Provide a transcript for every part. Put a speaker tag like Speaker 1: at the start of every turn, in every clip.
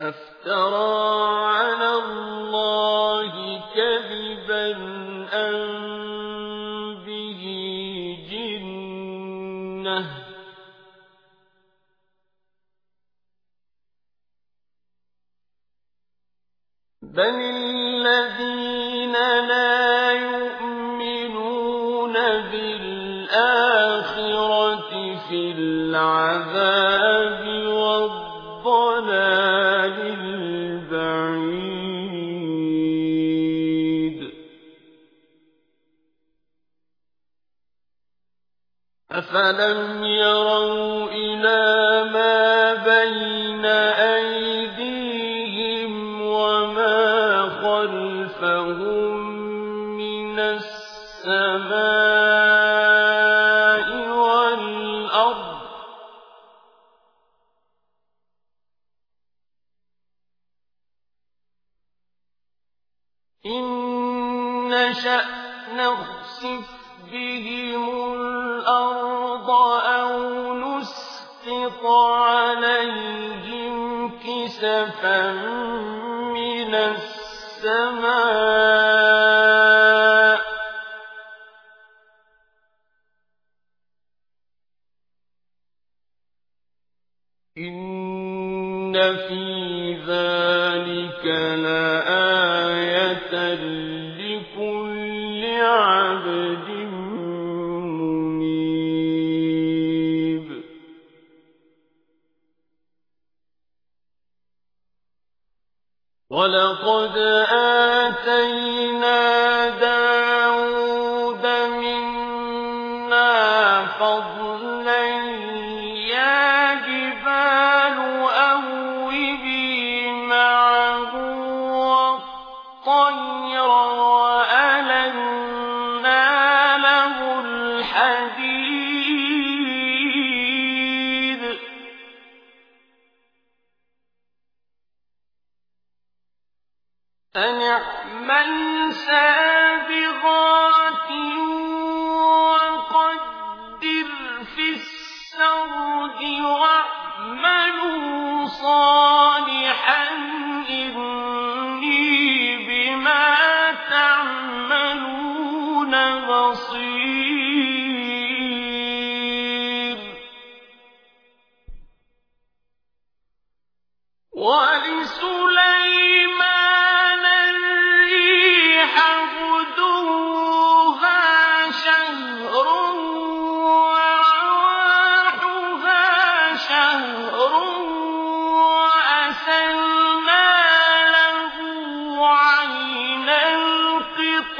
Speaker 1: أَفْتَرَىٰ عَلَى اللَّهِ كَذِبًا أَم بِهِ جِنَّةٌ ۗ بَلِ الَّذِينَ لَا يُؤْمِنُونَ بِالْآخِرَةِ فِي الْعَذَابِ أَفَلَمْ يَرَوْا إِلَىٰ مَا بَيْنَ أَيْدِيهِمْ وَمَا خَلْفَهُم مِّنَ السَّمَاءِ وَالْأَرْضِ ۚ إِن نَّشَأْ نَخْسِفْ بِهِمُ الْأَرْضَ أَوْ نُسْقِطْ عَلَيْهِمْ كِسَفًا مِّنَ السَّمَاءِ ۚ إِنَّ فِي ذَٰلِكَ لَآيَةً وَلَقَدْ آتَيْنَا دَاوُودَ سَابِغَاتٍ وَقَدِّرْ فِي السَّرْدِ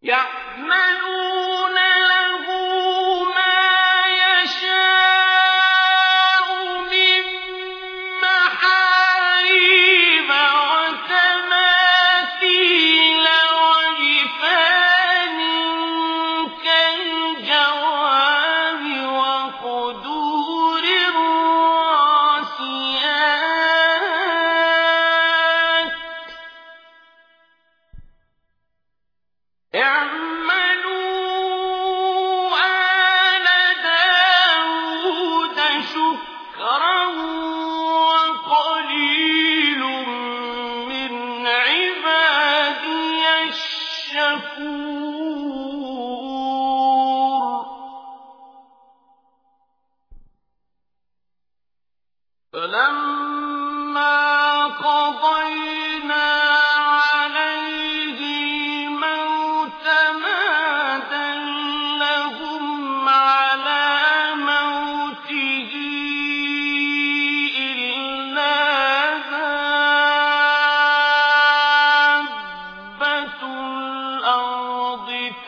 Speaker 1: Yeah. الشَّكُورُ. فَلَمَّا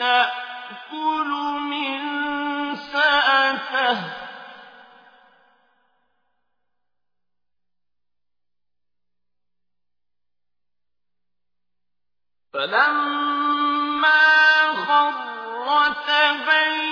Speaker 1: تأكل من سأته. فلما خر تبين